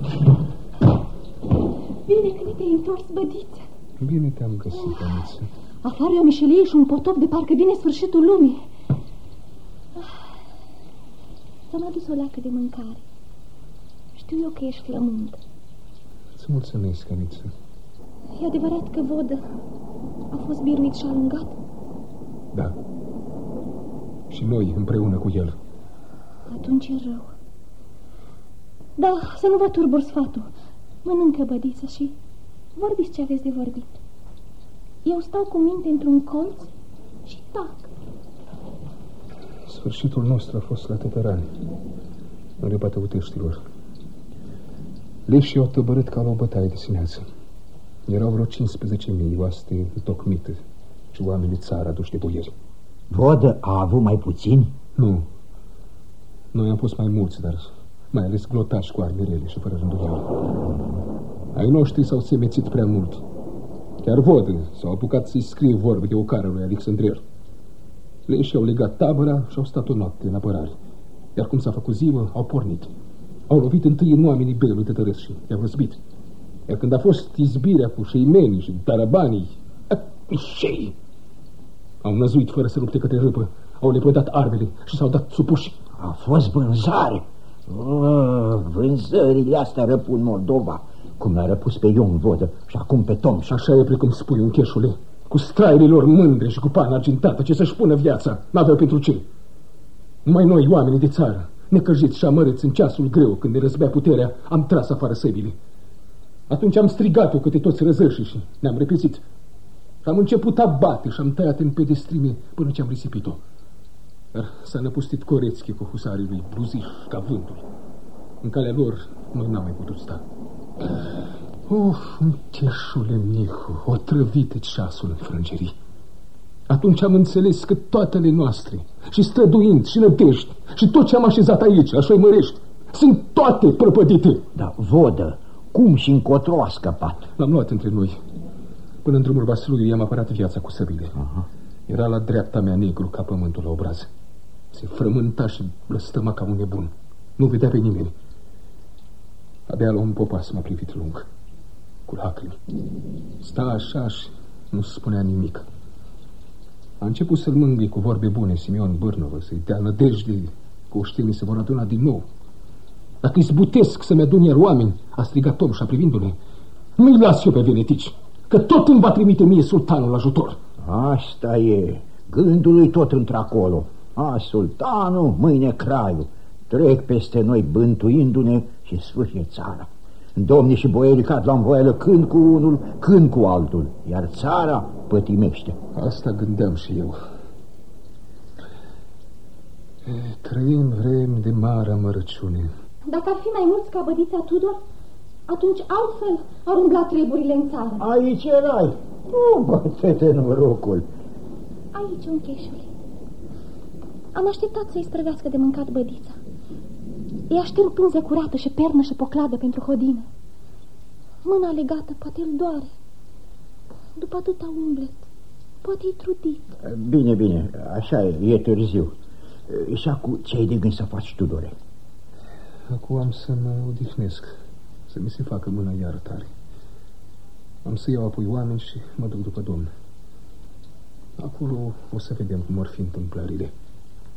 Bine că te-ai întors, bădiță. Bine te-am găsit, Aniță. Afară e o mișelie și un potop de parcă vine sfârșitul lumii. Ți-am adus o leacă de mâncare. Știu eu că ești flămând. Îți mulțumesc, Aniță. E adevărat că Vodă a fost biruit și alungat? Da. Și noi împreună cu el. Atunci e rău. Da, să nu vă turbur sfatul. Mănâncă bădiță și vorbiți ce aveți de vorbit. Eu stau cu minte într-un colț și tac. Sfârșitul nostru a fost la Tătărani, în repata uteștilor. Leșii au tăbărât ca la o bătaie de sineață. Erau vreo 15.000 oaste tocmite și oamenii țara aduși de boieri. Vodă a avut mai puțini? Nu. Noi am fost mai mulți, dar mai ales glotași cu arme rele și fără rânduială. Ai noștri s-au semețit prea mult. Chiar vodă s-au apucat să-i scrie vorbe de ocară lui Alexandrier. Leșii au legat tabăra și au stat o noapte în apărare. Iar cum s-a făcut ziua, au pornit. Au lovit întâi în oamenii belului tătăresc și i-au răzbit. Iar când a fost izbirea cu șeimenii și tarabanii, șei, au năzuit fără să lupte către râpă, au lepădat armele și s-au dat supuși. A fost vânzare. Oh, vânzările astea răpun Moldova, cum l-a răpus pe Ion Vodă și acum pe Tom. Și așa e precum spui un cheșule, cu straile lor mândre și cu pana argintată, ce să-și pună viața, n-aveau pentru ce. Numai noi, oamenii de țară, necăjiți și amărâți în ceasul greu, când ne răzbea puterea, am tras afară săbile. Atunci am strigat-o câte toți răzășii și ne-am repezit. Și am început a bate și am tăiat în pedestrime până ce am risipit-o. Dar s-a năpustit Corețchi cu husarii lui, bruziș ca vântul. În calea lor noi n-am mai putut sta. Oh, încheșule Mihu, o trăvite ceasul în frângerii. Atunci am înțeles că toatele noastre, și străduind, și nădejdi, și tot ce am așezat aici, așa mărești, sunt toate prăpădite. Da, vodă, cum și încotro a scăpat? L-am luat între noi. Până în drumul Vasluiu i-am apărat viața cu săbile. Aha. Era la dreapta mea negru ca pământul la obraz. Se frământa și blăstăma ca un nebun. Nu vedea pe nimeni. Abia la un popas m-a privit lung, cu lacrimi. Sta așa și nu spunea nimic. A început să-l mângâi cu vorbe bune Simeon Bârnovă, să-i dea nădejde că oștenii se vor aduna din nou. Dacă izbutesc să-mi adun iar oameni, a strigat Tom și a privindule, nu-i las eu pe venetici, că tot îmi va trimite mie sultanul ajutor. Asta e, gândul lui tot într-acolo. A, sultanul, mâine craiul. Trec peste noi bântuindu-ne și sfârșie țara. Domnii și boierii cad la învoială când cu unul, când cu altul, iar țara pătimește. Asta gândeam și eu. Trăim vremi de mare amărăciune. Dacă ar fi mai mulți ca bădița Tudor, atunci altfel ar umbla treburile în țară. Aici erai. Nu, bă, fete, norocul. Aici, un cheșule. Am așteptat să-i sprăvească de mâncat bădița. Îi aștept pânză curată și pernă și pocladă pentru hodină. Mâna legată, poate îl doare. După atâta umblet, poate e trudit. Bine, bine, așa e, e târziu. Și acum ce ai de gând să faci, Tudore? Acum am să mă odihnesc, să mi se facă mâna iară tare. Am să iau apoi oameni și mă duc după domn. Acolo o să vedem cum ar fi întâmplările.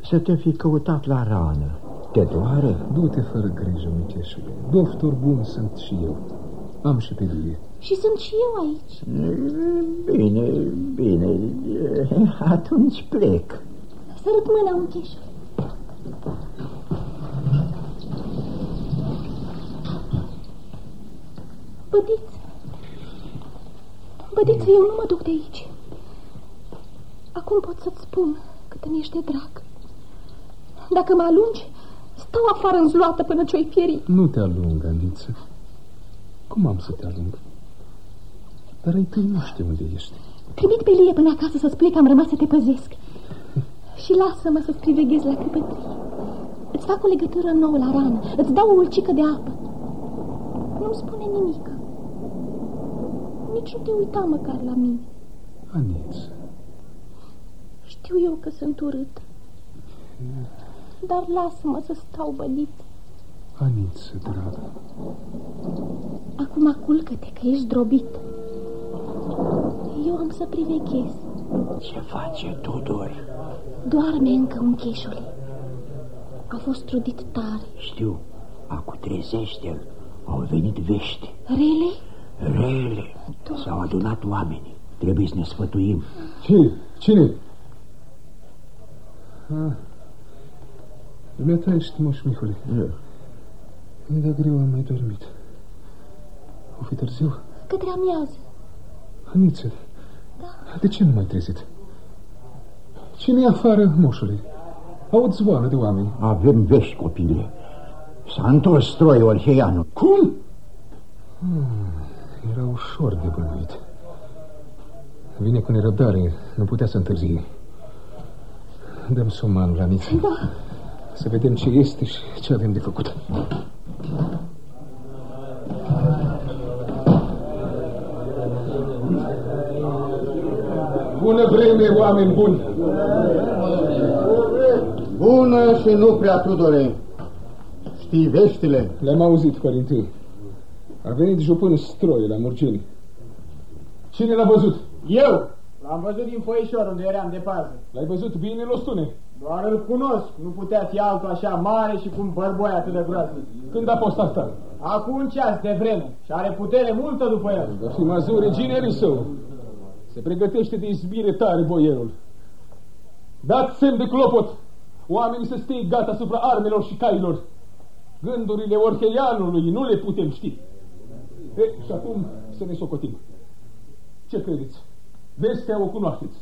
Să te fi căutat la rană. Te doare? Du-te fără grijă, Micheșule. Doctor bun sunt și eu. Am și pe Lilie. Și sunt și eu aici. Bine, bine. Atunci plec. Sărut mâna, uncheșule. Bădiță. Bădiță, eu nu mă duc de aici. Acum pot să-ți spun cât îmi ești drag. Dacă mă alungi, stau afară în zloată până ce-o pieri. Nu te alung, Aniță. Cum am să te alung? Dar ai tăi nu știu unde ești. Trimit pe Lie până acasă să spui că am rămas să te păzesc. [LAUGHS] Și lasă-mă să-ți priveghez la căpătrii. Îți fac o legătură nouă la rană. Îți dau o ulcică de apă. Nu-mi spune nimic. Nici nu te uita măcar la mine. Aniță. Știu eu că sunt urât. Dar lasă-mă să stau bădit. Aniță, dragă. Acum culcă-te că ești drobit. Eu am să priveghez. Ce face Tudor? Doarme încă un cheșule. A fost trudit tare. Știu, acu trezește-l. Au venit vești. Rele? Rele. S-au adunat oamenii. Trebuie să ne sfătuim. Cine? Cine? Ah. Dumneata ești, moș Mihule. Da. E de greu am mai dormit. O fi târziu? Către amiază. Anițe, Da. de ce nu m-ai trezit? Cine e afară, moșule? Aud zvoană de oameni. Avem vești, copile. S-a întors stroi Orheianul. Cum? Hmm, era ușor de bănuit. Vine cu nerăbdare, nu putea să întârzie. Dăm sumanul la Aniță. Da. Să vedem ce este și ce avem de făcut. Bună vreme, oameni buni! Bună și nu prea, Tudore. Știi veștile? Le-am auzit, părinte. A venit jupân stroi la Murgeni. Cine l-a văzut? Eu! L-am văzut din foișor unde eram de pază. L-ai văzut bine, Lostune? Doar îl cunosc. Nu putea fi altul așa mare și cu un bărboi atât de groaznic. Când a fost asta? Acum un ceas de vreme și are putere multă după el. Va fi mazur reginerii său. Se pregătește de izbire tare boierul. Dați semn de clopot. Oamenii să stea gata asupra armelor și cailor. Gândurile orcheianului nu le putem ști. E, și acum să ne socotim. Ce credeți? Vestea o cunoașteți.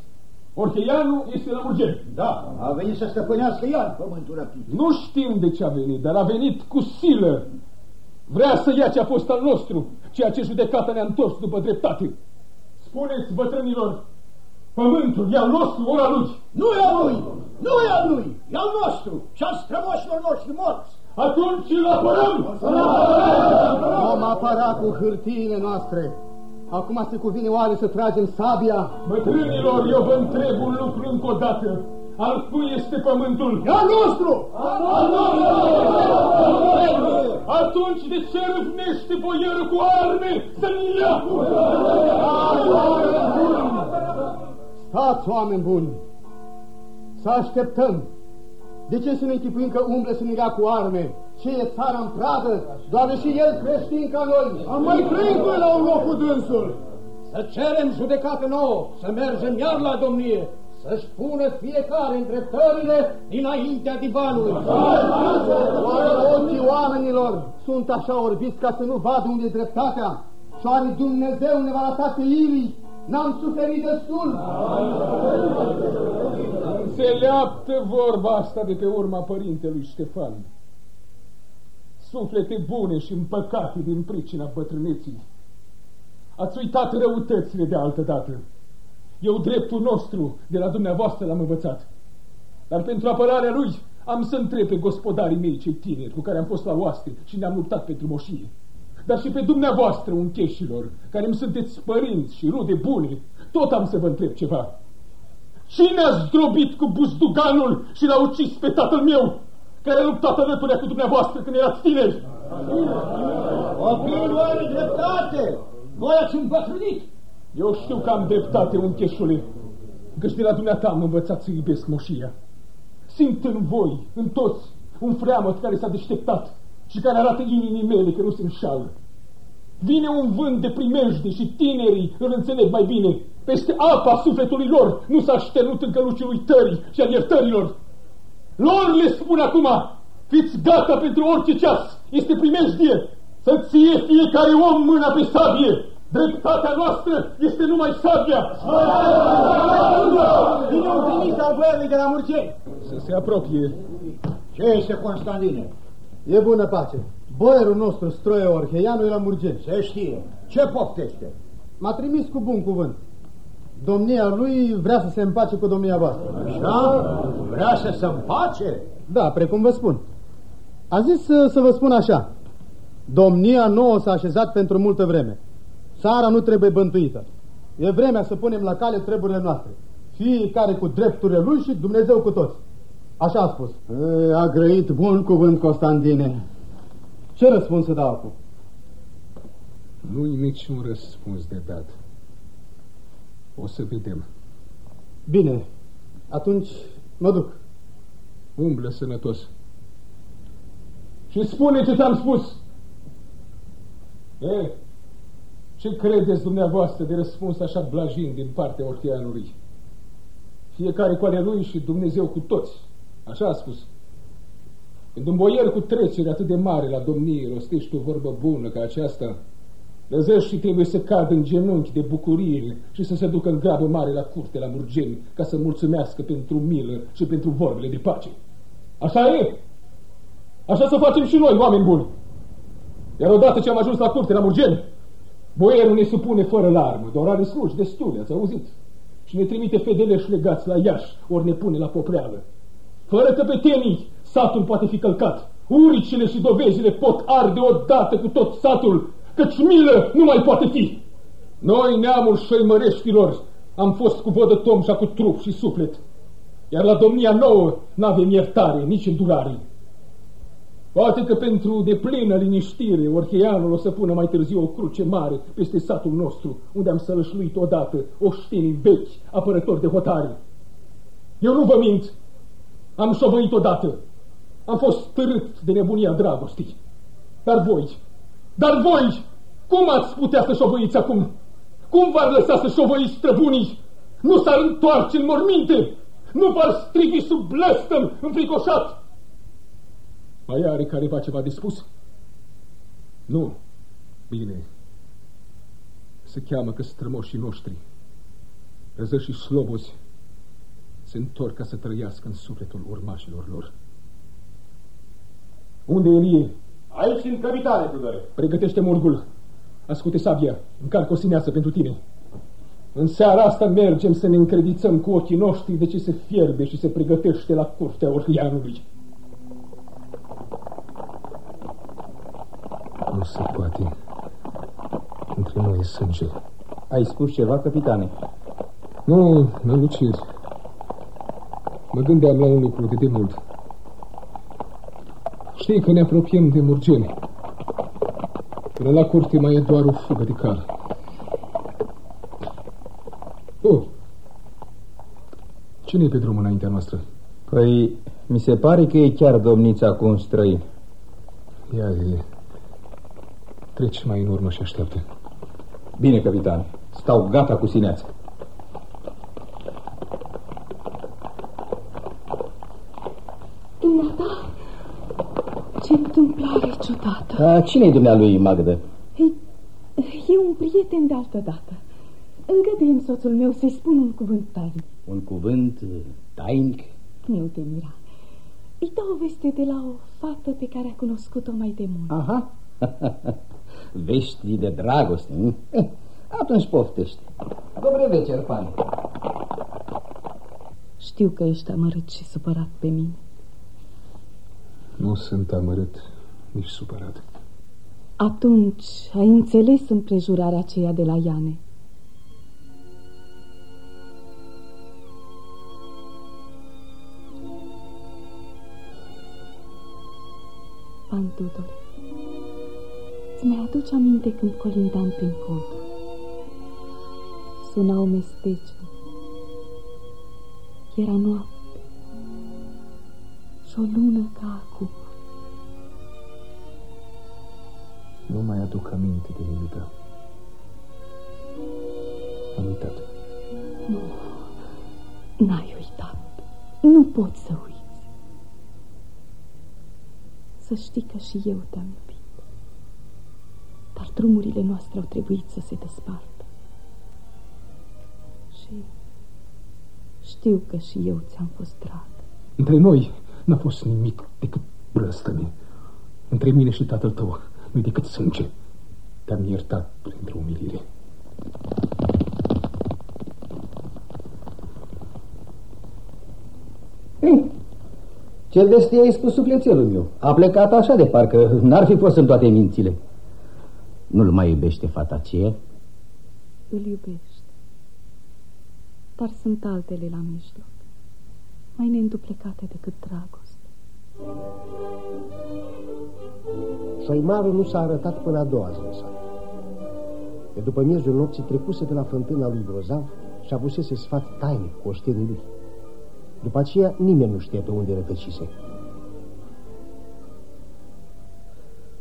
Orcheianul este la Murgeni. Da, a venit să stăpânească iar pământul răpit. Nu știm de ce a venit, dar a venit cu silă. Vrea să ia ce a fost al nostru, ceea ce judecata ne-a întors după dreptate. Spuneți, bătrânilor, pământul e al nostru, ori al lui? Nu e al lui! Nu e al lui! E al nostru și al strămoșilor noștri morți! Atunci îl apărăm! Vom apăra cu hârtiile noastre. Acum se cuvine oare să tragem sabia? Bătrânilor, eu vă întreb un lucru încă o dată. Al cui este pământul? E al nostru! Al nostru! Atunci de ce râvnește boierul cu arme să-mi ia? Stați, oameni buni! Să așteptăm! De ce să ne închipuim că umblă să ne ia cu arme? Ce e țara în pradă? Doar și el creștin ca noi! Am mai trăit la un loc cu dânsul! Să cerem judecată nouă, să mergem iar la domnie, să-și pună fiecare îndreptările dinaintea divanului. Oare ochii oamenilor sunt așa orbiți ca să nu vadă unde e dreptatea? Și șoare Dumnezeu ne va lăsa pe irii? N-am suferit destul? Înțeleaptă vorba asta de pe urma părintelui Ștefan. Suflete bune și împăcate din pricina bătrâneții. Ați uitat răutățile de altă dată. Eu dreptul nostru de la dumneavoastră l-am învățat. Dar pentru apărarea lui am să întreb pe gospodarii mei cei tineri cu care am fost la oaste și ne-am luptat pentru moșie. Dar și pe dumneavoastră, uncheșilor, care îmi sunteți părinți și rude bune, tot am să vă întreb ceva. Cine a zdrobit cu buzduganul și l-a ucis pe tatăl meu, care a luptat alături cu dumneavoastră când erați tineri? Copilul are dreptate! Voi ați îmbătrânit! Eu știu că am dreptate, uncheșule, căci de la dumneata am învățat să iubesc moșia. Simt în voi, în toți, un freamăt care s-a deșteptat și care arată inimii mele că nu se înșală. Vine un vânt de primejde și tinerii îl înțeleg mai bine. Peste apa sufletului lor nu s-a șternut încă luciul uitării și al iertărilor. Lor le spun acum, fiți gata pentru orice ceas, este primejdie, să ție fiecare om mâna pe sabie, Dreptatea noastră este numai sabia! Vine un trimis al boierului de la Murceni. Să se apropie. Ce este, Constantine? E bună pace. Boierul nostru, Stroie Orheianu, e la Murgeni. Se știe. Ce poftește? M-a trimis cu bun cuvânt. Domnia lui vrea să se împace cu domnia voastră. Așa? Vrea să se împace? Da, precum vă spun. A zis să, să vă spun așa. Domnia nouă s-a așezat pentru multă vreme. Țara nu trebuie bântuită. E vremea să punem la cale treburile noastre. Fiecare cu drepturile lui și Dumnezeu cu toți. Așa a spus. E, a grăit bun cuvânt, Constantine. Ce răspuns să dau acum? Nu-i niciun răspuns de dat. O să vedem. Bine, atunci mă duc. Umblă sănătos. Și spune ce ți-am spus. E, ce credeți dumneavoastră de răspuns așa blajin din partea orteanului? Fiecare cu ale lui și Dumnezeu cu toți. Așa a spus. Când un boier cu trecere atât de mare la domnie rostește o vorbă bună ca aceasta, Lăzăși și trebuie să cadă în genunchi de bucurie și să se ducă în grabă mare la curte, la Murgeni, ca să mulțumească pentru milă și pentru vorbele de pace. Așa e! Așa să facem și noi, oameni buni! Iar odată ce am ajuns la curte, la Murgeni, boierul ne supune fără larmă, doar are sluși destule, ați auzit? Și ne trimite fedeleși legați la Iași, ori ne pune la popreală. Fără căpetenii, satul poate fi călcat. Uricile și dovezile pot arde odată cu tot satul căci milă nu mai poate fi. Noi, neamul șăimăreștilor, am fost cu vodă tomșa cu trup și suflet, iar la domnia nouă n-avem iertare, nici îndurare. Poate că pentru deplină liniștire, Orcheianul o să pună mai târziu o cruce mare peste satul nostru, unde am sălășluit odată oștenii vechi, apărători de hotare. Eu nu vă mint, am șovăit odată, am fost târât de nebunia dragostii. Dar voi, dar voi, cum ați putea să șovăiți acum? Cum v-ar lăsa să șovăiți străbunii? Nu s-ar întoarce în morminte? Nu v-ar strigi sub blăstăm înfricoșat? Mai are careva ceva de spus? Nu. Bine. Se cheamă că strămoșii noștri, răză și slobozi, se întorc ca să trăiască în sufletul urmașilor lor. Unde e Elie? Aici în capitale, Tudore. Pregătește murgul. Ascute sabia, încarc o sineasă pentru tine. În seara asta mergem să ne încredițăm cu ochii noștri de ce se fierbe și se pregătește la curtea Orlianului. Nu se poate. Între noi e sânge. Ai spus ceva, capitane? Nu, năluciri. Mă gândeam la un lucru de demult. Știi că ne apropiem de Murgeni. Până la curte mai e doar o fugă de cal. Oh! Cine e pe drum înaintea noastră? Păi, mi se pare că e chiar domnița cu un străin. Ia e. Treci mai în urmă și așteaptă. Bine, capitan. Stau gata cu sineață. Dumneata, ce întâmplare ciudată. A, cine-i dumnealui, Magda? E, e un prieten de altă dată. Îngăduiem soțul meu să-i spun un cuvânt tainic. Un cuvânt tainic? Nu te mira. Îi dau o veste de la o fată pe care a cunoscut-o mai de mult. Aha. [LAUGHS] Vești de dragoste, nu? Eh, atunci poftește. Dobre večer, pane. Știu că ești amărât și supărat pe mine. Nu sunt amărât, nici supărat. Atunci ai înțeles împrejurarea aceea de la Iane. Pan Tudor, îți mai aduce aminte când colindam prin codru? Sunau mestece. Era noapte și o lună ca acum. Nu mai aduc aminte de nimic. Am uitat. Nu, n-ai uitat. Nu pot să uiți. Să știi că și eu te-am iubit. Dar drumurile noastre au trebuit să se despartă. Și știu că și eu ți-am fost drag. Între noi n-a fost nimic decât blăstăme. Între mine și tatăl tău nu decât sânge. Te-am iertat printr-o umilire. Ei, ce vestie ai spus sufletelul meu? A plecat așa de parcă n-ar fi fost în toate mințile. Nu-l mai iubește fata aceea? Îl iubește. Dar sunt altele la mijloc. Mai neînduplecate decât dragoste. Șoimarul nu s-a arătat până a doua zi sa. De după miezul nopții trecuse de la fântâna lui Grozav și avusese sfat tainic cu oștenii lui. După aceea nimeni nu știe pe unde rătăcise.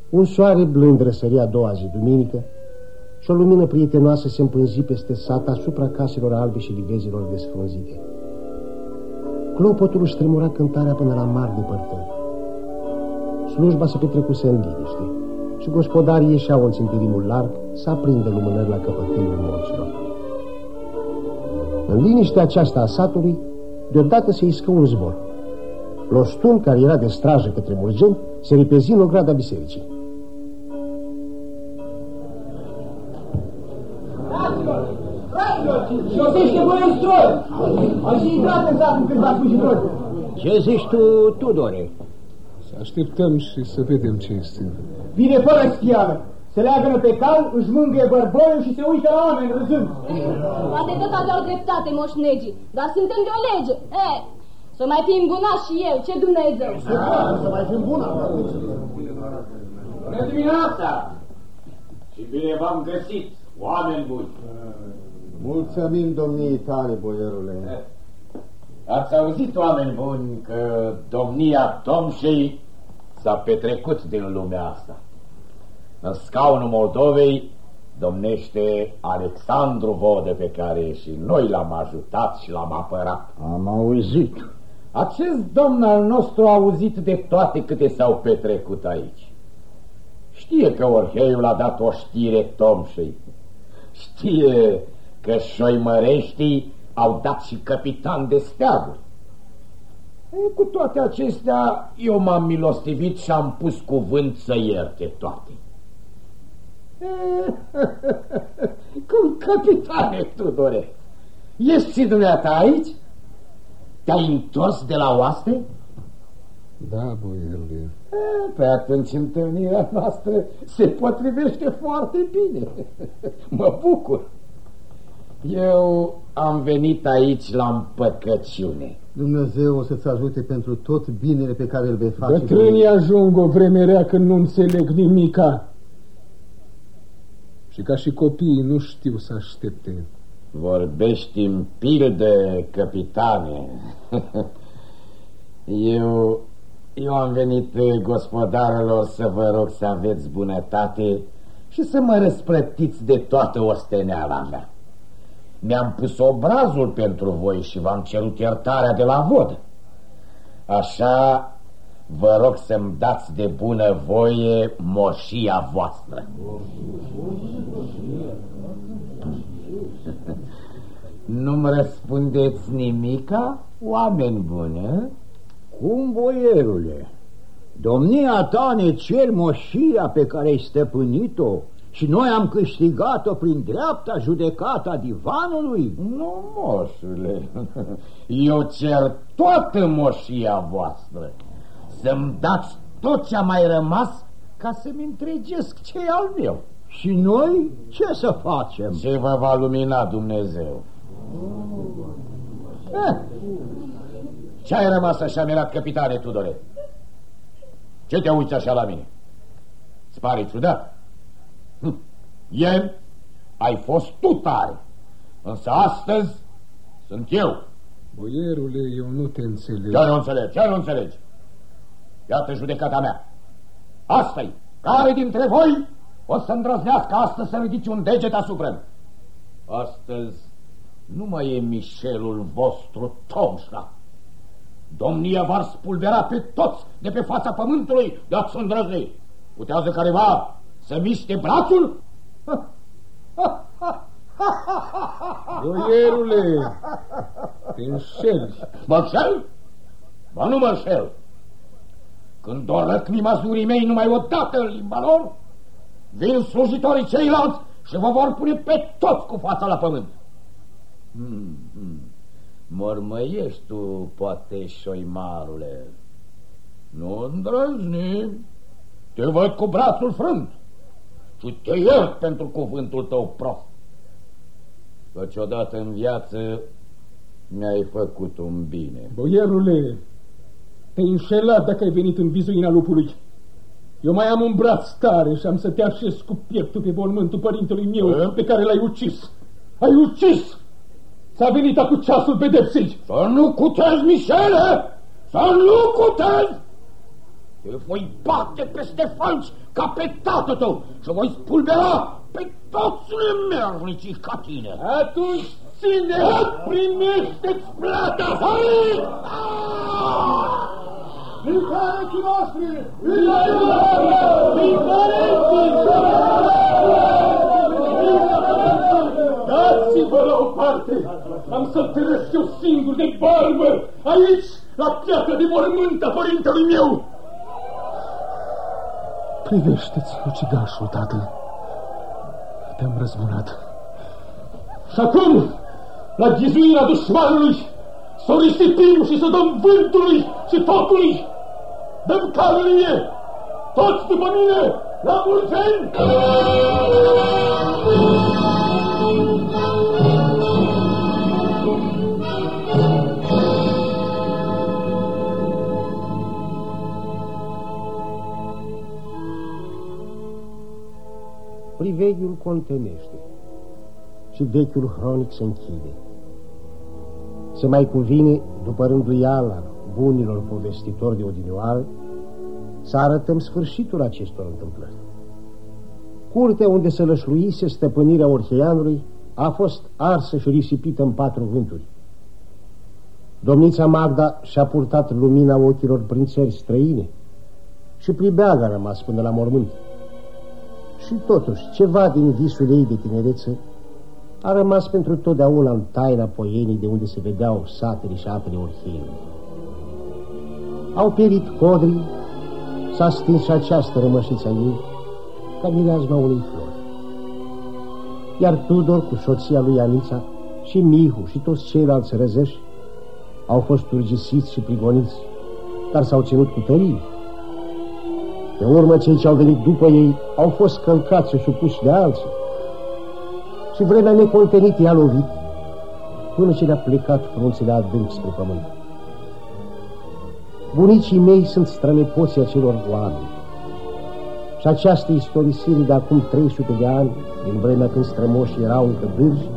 Un soare blând răsăria a doua zi, duminică, și o lumină prietenoasă se împânzi peste sat asupra caselor albe și livezilor desfrunzite. Clopotul își tremura cântarea până la mari depărtări. Slujba se petrecuse în liniște și gospodarii ieșeau în țintirimul larg să aprindă lumânări la căpătâiul morților. În liniștea aceasta a satului, deodată se iscă un zbor. Lostun, care era de strajă către Murgeni, se ripezi în ograda bisericii. Șosește voi în stroi! Am și intrat în sat cu câțiva slujitori. Ce zici tu, Tudore? Să așteptăm și să vedem ce este. Vine fără schială. Se leagă pe cal, își mângâie bărboiul și se uită la oameni râzând. Poate tot aveau dreptate, moșnegii, dar suntem de o lege. E, să mai fim bunași și eu, ce Dumnezeu! Să mai fim bună. Bună dimineața! Și bine v-am găsit, oameni buni! Mulțumim domniei tale, boierule. Ați auzit, oameni buni, că domnia Tomșei s-a petrecut din lumea asta. În scaunul Moldovei domnește Alexandru Vodă pe care și noi l-am ajutat și l-am apărat. Am auzit. Acest domn al nostru a auzit de toate câte s-au petrecut aici. Știe că Orheiul a dat o știre Tomșei. Știe că șoimăreștii au dat și capitan de steaguri. Cu toate acestea, eu m-am milostivit și am pus cuvânt să ierte toate. [LAUGHS] Cum capitane, Tudore, ești și dumneata aici? Te-ai întors de la oaste? Da, boierule. Pe atunci întâlnirea noastră se potrivește foarte bine. [LAUGHS] Mă bucur. Eu am venit aici la împăcăciune. Dumnezeu o să-ți ajute pentru tot binele pe care îl vei face. Bătrânii ajung o vreme rea când nu înțeleg nimica. Și ca și copiii nu știu să aștepte. Vorbești în pildă, capitane. [LAUGHS] eu, eu am venit gospodarelor să vă rog să aveți bunătate și să mă răsplătiți de toată osteneala mea. Mi-am pus obrazul pentru voi și v-am cerut iertarea de la vod. Așa vă rog să-mi dați de bună voie moșia voastră. [LAUGHS] Nu-mi răspundeți nimica, oameni buni, Cum, boierule? Domnia ta ne cer moșia pe care ai stăpânit-o și noi am câștigat-o prin dreapta judecata divanului? Nu, moșule, [LAUGHS] eu cer toată moșia voastră. Să-mi dați tot ce a mai rămas ca să-mi întregesc ce e al meu. Și noi ce să facem? Ce vă va lumina Dumnezeu? Eh, ce ai rămas așa mirat, capitane Tudore? Ce te uiți așa la mine? Îți pare ciudat? Hm. Ieri ai fost tu tare, însă astăzi sunt eu. Boierule, eu nu te înțeleg. Ce nu înțelegi? Ce nu înțelegi? Iată judecata mea. Asta-i. Care dintre voi o să îndrăznească astăzi să ridici un deget asupra Astăzi nu mai e Mișelul vostru Tomșa. Domnia v-ar spulbera pe toți de pe fața pământului de ați îndrăzni. Putează careva să miște brațul? Boierule, te înșeli. Mă înșel? Ba nu mă înșel. Când o răcni mazurii mei numai o dată în limba lor, vin slujitorii ceilalți și vă vor pune pe toți cu fața la pământ. Hmm, hmm. Mormăiești tu, poate, șoimarule. Nu îndrăzni. Te văd cu brațul frânt și te iert pentru cuvântul tău prost. Căci odată în viață mi-ai făcut un bine. Boierule, te-ai înșelat dacă ai venit în vizuina lupului. Eu mai am un braț tare și am să te așez cu pieptul pe mormântul părintelui meu e? pe care l-ai ucis. Ai ucis! S-a venit acum ceasul pedepsei. Să nu cutezi, Mișele! Să nu cutezi! Te voi bate peste falci ca pe tatăl tău și voi spulbera pe toți nemernicii ca tine. Atunci ține, primește-ți plata! Hai! Vicarecii noștri! Dați-vă la o parte! Am să-l tărăsc eu singur de barbă, aici, la piatra de mormânt a părintelui meu! Privește-ți ucigașul, tată. Te-am răzbunat. Și acum, la ghizuirea dușmanului, să o risipim și să dăm vântului și tocului. Dăm calărie, toți după mine, la mulți ani! Priveghiul contenește și vechiul hronic se închide. Se mai cuvine, după rânduiala bunilor povestitori de odinioară, să arătăm sfârșitul acestor întâmplări. Curtea unde se lășluise stăpânirea Orheianului a fost arsă și risipită în patru vânturi. Domnița Magda și-a purtat lumina ochilor prin țări străine și pribeag a rămas până la mormânt. Și totuși, ceva din visul ei de tinerețe a rămas pentru totdeauna în taina poienii de unde se vedeau satele și apele Orheiului. Au pierit codrii, s-a stins și această rămășiță ei ca mireazma unei flori. Iar Tudor cu soția lui Anița și Mihu și toți ceilalți răzeși au fost urgisiți și prigoniți, dar s-au ținut cu tărie. Pe urmă, cei ce au venit după ei au fost călcați și supuși de alții. Și vremea necontenită i-a lovit până ce le-a plecat frunțele adânc spre pământ. Bunicii mei sunt strănepoții acelor oameni. Și această istorisire de acum 300 de ani, din vremea când strămoșii erau încă bârji,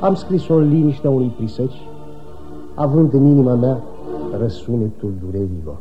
am scris-o în liniștea unui prisăci, având în inima mea răsunetul durerilor.